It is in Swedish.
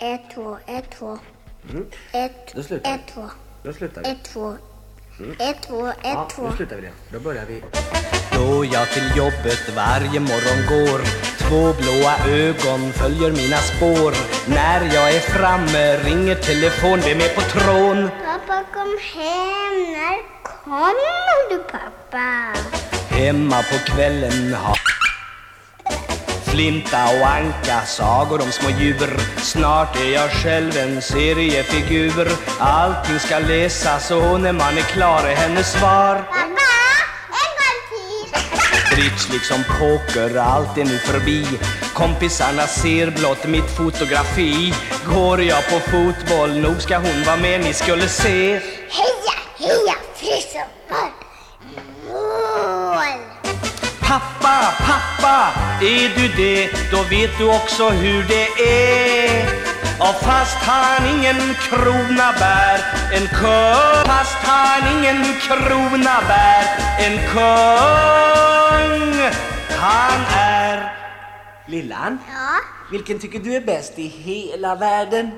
ett, två, ett, två. Mm. Ett, Då slutar vi. ett, två. Då slutar vi. Ett, två. Ett, två, ett, Ja, två. nu slutar vi det. Då börjar vi. Då jag till jobbet varje morgon går Två blåa ögon följer mina spår När jag är framme ringer telefon Vem är på trån? Pappa kom hem. När kommer du pappa? Hemma på kvällen har Flinta och Anka, sagor om små djur Snart är jag själv en seriefigur Allting ska läsas och när man är klar är hennes svar. Bridge liksom poker, allt är nu förbi Kompisarna ser blott mitt fotografi Går jag på fotboll, nog ska hon vara med, ni skulle se Heja, heja, frisör. Mål. Pappa, pappa, är du det? Då vet du också hur det är Och fast han ingen krona bär En kung Fast han ingen krona bär En kung Han är Lillan, Ja, vilken tycker du är bäst i hela världen?